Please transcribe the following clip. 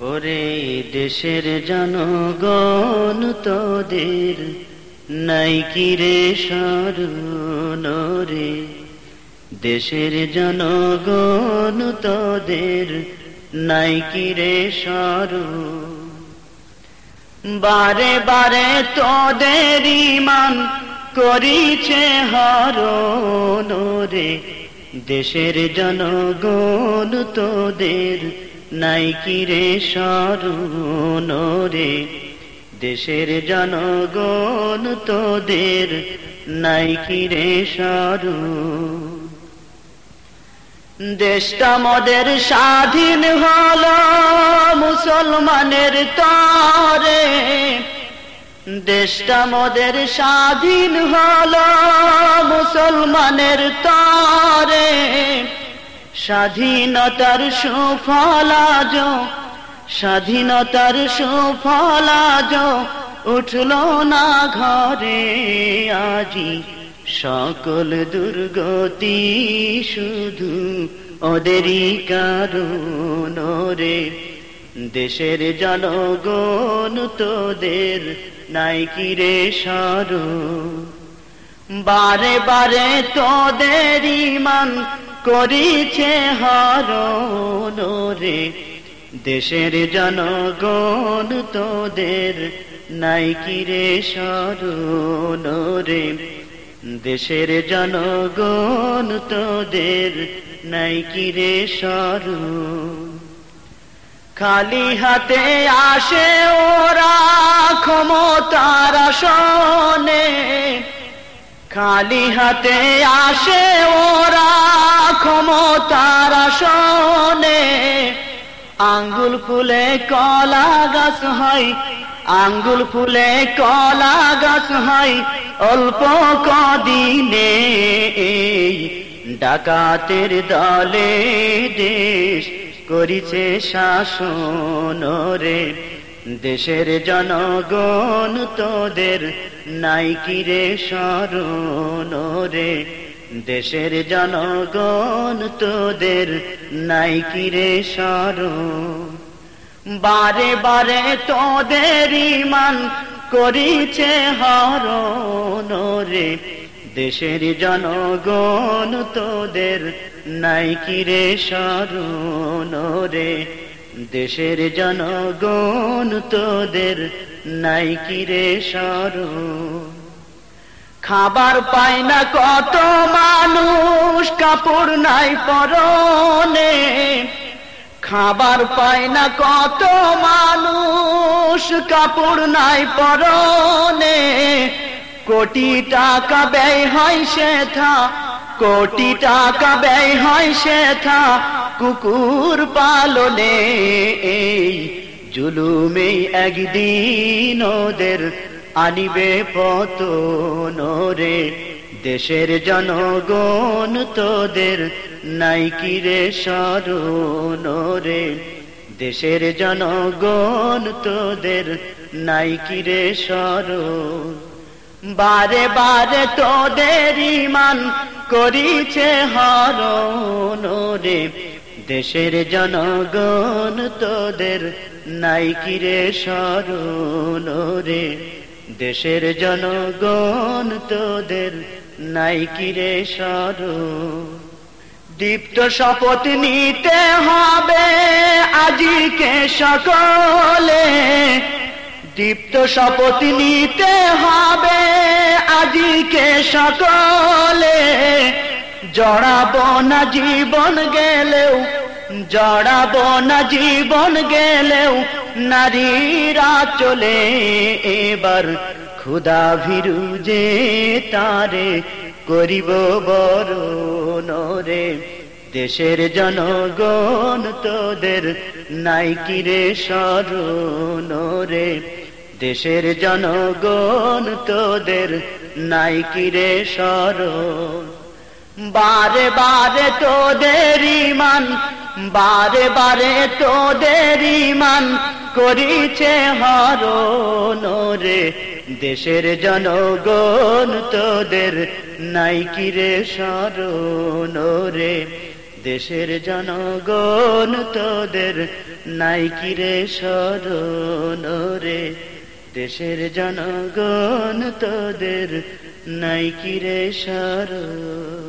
ওরে দেশের জনগণ তোদের নাই কিরে স্মরণ রে দেশের জনগণ তোদের নাই কিরে স্মরণ। বারে বারে তোদের ইমান করিছে হরণ রে দেশের জনগণ তোদের নাই কিরে স্মরণ রে, দেশের জনগণ তোদের নাই কিরে স্মরণ। দেশটা মদের স্বাধীন হল, মুসলমানের তরে। দেশটা মদের স্বাধীন হল, মুসলমানের তরে। স্বাধীনতার সুফলাজ স্বাধীনতার সুফলাজ, উঠল না ঘরে আজি সকল দুর্গতি শুধু ওদেরই কারণ রে দেশের জনগণ তোদের নাই কিরে সর বারে বারে তোদের ইমান করিছে হরণ রে। দেশের জনগণ তোদের নাই কিরে সরণ রে। দেশের জনগণ তোদের নাই কিরে সরণ খালি হাতে আসে ওরা ক্ষমতার আসনে। খালি হাতে আসে ওরা ক্ষমতার আসনে। আঙ্গুল ফুলে কলা গাছ হয়, আঙ্গুল ফুলে কলা গাছ হয় অল্প কদিনে। ডাকাতের দলে দেশ করিছে শাসন রে। দেশের জনগণ তোদের নাই কিরে স্মরণ রে। দেশের জনগণ তোদের নাই কিরে স্মরণ। বারে বারে তোদের ইমান করিছে হরণ রে। দেশের জনগণ তোদের নাই কিরে স্মরণ রে। দেশের জনগণ তোদের নাই কিরে স্মরণ। খাবার পায় না কত মানুষ, কাপড় নাই পরনে। খাবার পায় না কত মানুষ, কাপড় নাই পরনে। কোটি টাকা ব্যয় হয় সেথা, কোটি টাকা ব্যয় হয় সেথা। কুকুর পালনে এই জুলুমে একদিন ওদের আনিবে পত রে দেশের জনগণ তোদের নাই কিরে সরণ রে দেশের জনগণ তোদের নাই কিরে সরণ বারে বারে তোদের ইমান করিছে হরণ রে দেশের জনগণ তোদের নাই কিরে সরণ রে। দেশের জনগণ তোদের নাই কিরে সরণ দীপ্ত শপথ নিতে হবে আজিকে সকলে। দীপ্ত শপথ নিতে হবে আজিকে সকলে। জড়াব না জীবন গেলেও, জড়াব না জীবন গেলেও, নারীরা চলে এবার। ক্ষুদা ভিরু যে তারে করিব বড় নরে, দেশের জনগণ তোদের নাই কিরে সরণ রে, দেশের জনগণ তোদের নাই কিরে সরণ বারে বারে তোদের ইমান বারে বারে তোদের ইমান করিছে হরণ রে। দেশের জনগণ তোদের নাই কিরে সরণ রে। দেশের জনগণ তোদের নাই কিরে স্মরণ রে। দেশের জনগণ তোদের নাই কিরে স্মরণ